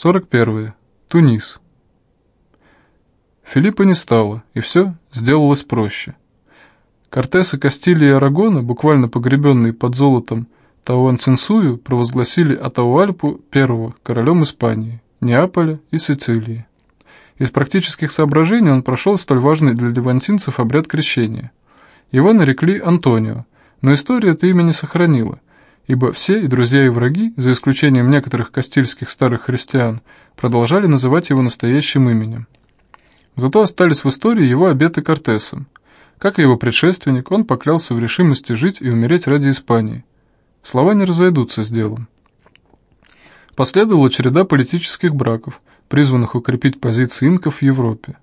41. Тунис. Филиппа не стало, и все сделалось проще. Кортесы Кастилии и Арагона, буквально погребенные под золотом Тауанцинсую, провозгласили Атауальпу I королем Испании, Неаполя и Сицилии. Из практических соображений он прошел столь важный для левантинцев обряд крещения. Его нарекли Антонио, но история это имя не сохранила, ибо все, и друзья, и враги, за исключением некоторых кастильских старых христиан, продолжали называть его настоящим именем. Зато остались в истории его обеты Кортесом. Как и его предшественник, он поклялся в решимости жить и умереть ради Испании. Слова не разойдутся с делом. Последовала череда политических браков, призванных укрепить позиции инков в Европе.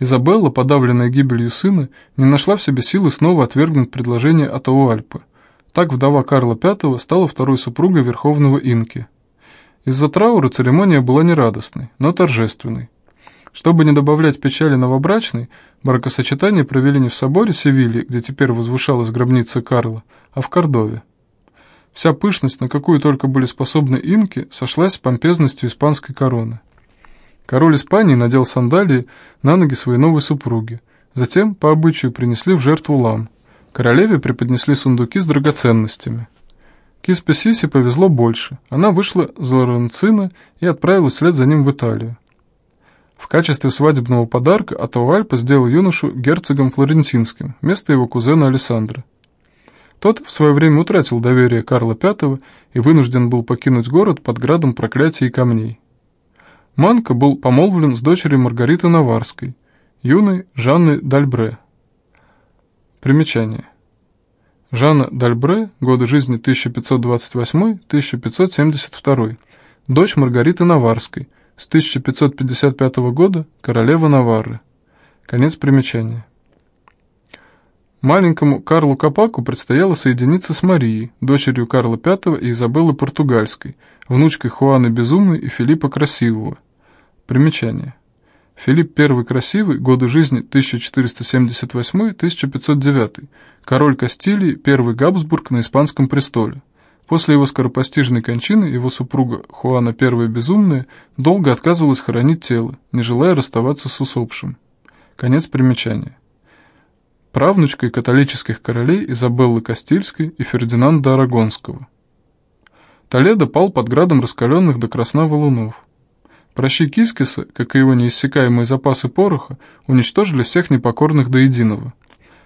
Изабелла, подавленная гибелью сына, не нашла в себе силы снова отвергнуть предложение Атауальпы – так вдова Карла V стала второй супругой верховного инки. Из-за траура церемония была нерадостной, но торжественной. Чтобы не добавлять печали новобрачной, бракосочетание провели не в соборе Севильи, где теперь возвышалась гробница Карла, а в Кордове. Вся пышность, на какую только были способны инки, сошлась с помпезностью испанской короны. Король Испании надел сандалии на ноги своей новой супруги, затем, по обычаю, принесли в жертву лам – Королеве преподнесли сундуки с драгоценностями. Киспе Сиси повезло больше. Она вышла за Лоренцина и отправилась вслед за ним в Италию. В качестве свадебного подарка Атауальпа сделал юношу герцогом флорентинским, вместо его кузена Александра. Тот в свое время утратил доверие Карла V и вынужден был покинуть город под градом проклятий и камней. Манко был помолвлен с дочерью Маргариты Наварской, юной Жанны Дальбре. Примечание. Жанна Дальбре, годы жизни 1528-1572, дочь Маргариты Наварской, с 1555 года королева Наварры. Конец примечания. Маленькому Карлу Капаку предстояло соединиться с Марией, дочерью Карла V и Изабеллы Португальской, внучкой Хуаны Безумной и Филиппа Красивого. Примечание. Филипп I Красивый, годы жизни 1478-1509, король Кастилии, первый Габсбург на испанском престоле. После его скоропостижной кончины его супруга Хуана I Безумная долго отказывалась хоронить тело, не желая расставаться с усопшим. Конец примечания. Правнучкой католических королей Изабеллы Кастильской и Фердинанда Арагонского. Толедо пал под градом раскаленных до красна валунов. Прощи Кискиса, как и его неиссякаемые запасы пороха, уничтожили всех непокорных до единого.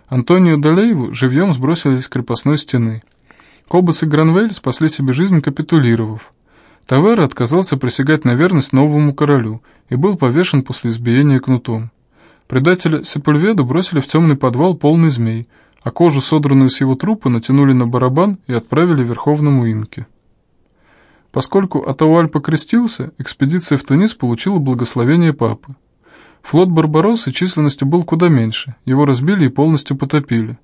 Антонио Далееву живьем сбросили с крепостной стены. Кобас и Гранвель спасли себе жизнь, капитулировав. Тавера отказался присягать на верность новому королю и был повешен после избиения кнутом. Предателя Сепульведу бросили в темный подвал полный змей, а кожу, содранную с его трупа, натянули на барабан и отправили верховному инке. Поскольку Атауаль покрестился, экспедиция в Тунис получила благословение папы. Флот Барбароссы численностью был куда меньше, его разбили и полностью потопили.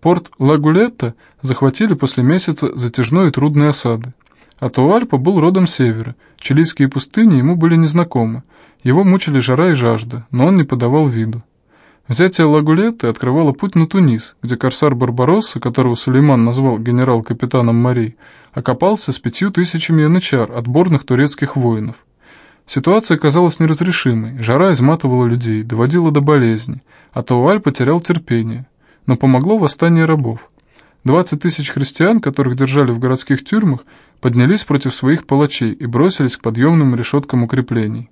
Порт Лагулетта захватили после месяца затяжной и трудной осады. Атауальпа был родом севера, чилийские пустыни ему были незнакомы, его мучили жара и жажда, но он не подавал виду. Взятие Лагулетты открывало путь на Тунис, где корсар Барбаросса, которого Сулейман назвал генерал-капитаном Марий, окопался с пятью тысячами янычар, отборных турецких воинов. Ситуация казалась неразрешимой, жара изматывала людей, доводила до болезни, а Тауаль потерял терпение. Но помогло восстание рабов. 20 тысяч христиан, которых держали в городских тюрьмах, поднялись против своих палачей и бросились к подъемным решеткам укреплений.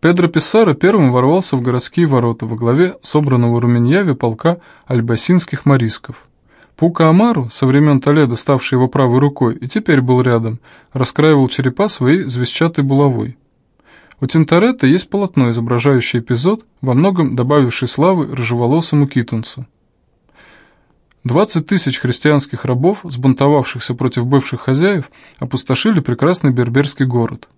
Педро Писсаро первым ворвался в городские ворота во главе собранного Руменьяве полка альбасинских морисков. Пука Амару, со времен Толеда ставший его правой рукой, и теперь был рядом, раскраивал черепа своей звездчатой булавой. У Тинторетта есть полотно, изображающее эпизод, во многом добавивший славы рыжеволосому китунцу. 20 тысяч христианских рабов, сбунтовавшихся против бывших хозяев, опустошили прекрасный берберский город.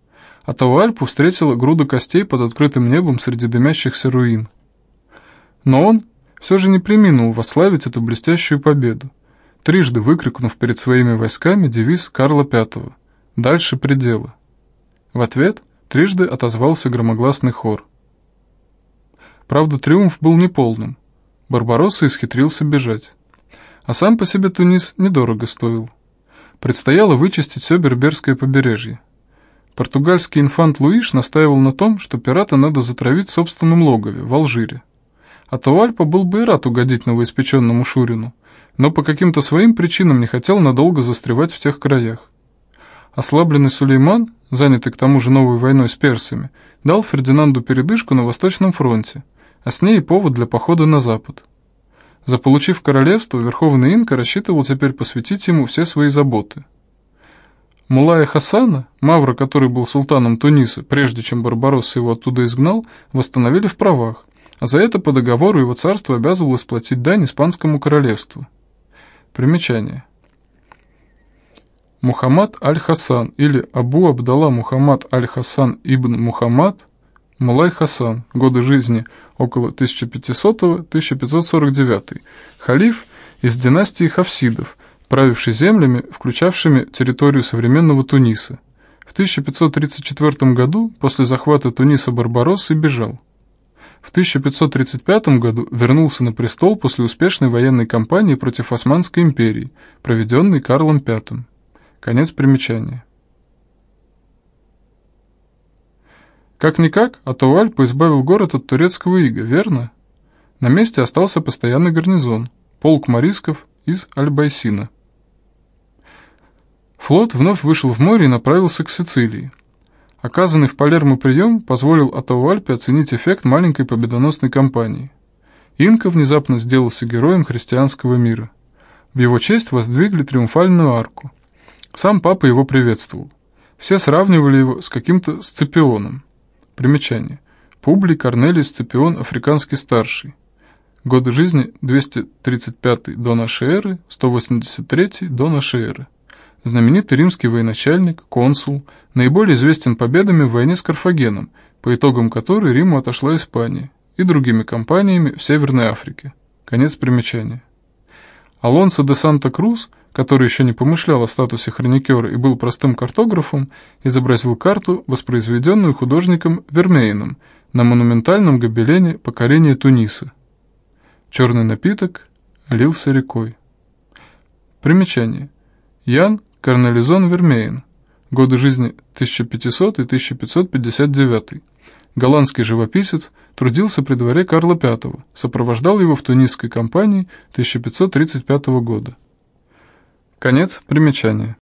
А Тауальпу встретила груда костей под открытым небом среди дымящихся руин. Но он, все же не приминул восславить эту блестящую победу, трижды выкрикнув перед своими войсками девиз Карла V «Дальше предела». В ответ трижды отозвался громогласный хор. Правда, триумф был неполным. Барбаросса исхитрился бежать. А сам по себе Тунис недорого стоил. Предстояло вычистить все берберское побережье. Португальский инфант Луиш настаивал на том, что пирата надо затравить в собственном логове, в Алжире. Атауальпа был бы и рад угодить новоиспеченному Шурину, но по каким-то своим причинам не хотел надолго застревать в тех краях. Ослабленный Сулейман, занятый к тому же новой войной с персами, дал Фердинанду передышку на Восточном фронте, а с ней и повод для похода на запад. Заполучив королевство, Верховный Инка рассчитывал теперь посвятить ему все свои заботы – Мулая Хасана, Мавра, который был султаном Туниса, прежде чем Барбаросса его оттуда изгнал, восстановили в правах, а за это по договору его царство обязывалось платить дань Испанскому королевству. Примечание. Мухаммад аль-Хасан или Абу Абдалла Мухаммад аль-Хасан ибн Мухаммад, Мулай Хасан, годы жизни около 1500-1549, халиф из династии Хавсидов, правивший землями, включавшими территорию современного Туниса. В 1534 году после захвата Туниса Барбароссы бежал. В 1535 году вернулся на престол после успешной военной кампании против Османской империи, проведенной Карлом V. Конец примечания. Как-никак, Атауальпа избавил город от турецкого ига, верно? На месте остался постоянный гарнизон, полк морисков из Альбайсина. Флот вновь вышел в море и направился к Сицилии. Оказанный в Палермо прием позволил Атауальпе оценить эффект маленькой победоносной кампании. Инка внезапно сделался героем христианского мира. В его честь воздвигли триумфальную арку. Сам папа его приветствовал. Все сравнивали его с каким-то Сципионом. Примечание. Публий Корнелий Сципион Африканский старший. Годы жизни 235 до нашей эры, 183 до эры знаменитый римский военачальник, консул, наиболее известен победами в войне с Карфагеном, по итогам которой Риму отошла Испания, и другими компаниями в Северной Африке. Конец примечания. Алонсо де Санта-Крус, который еще не помышлял о статусе хроникера и был простым картографом, изобразил карту, воспроизведенную художником Вермеином на монументальном гобелене покорения Туниса. Черный напиток лился рекой. Примечание. Ян Карнализон Вермеен. Годы жизни 1500 и 1559. Голландский живописец, трудился при дворе Карла V, сопровождал его в тунисской кампании 1535 года. Конец примечания.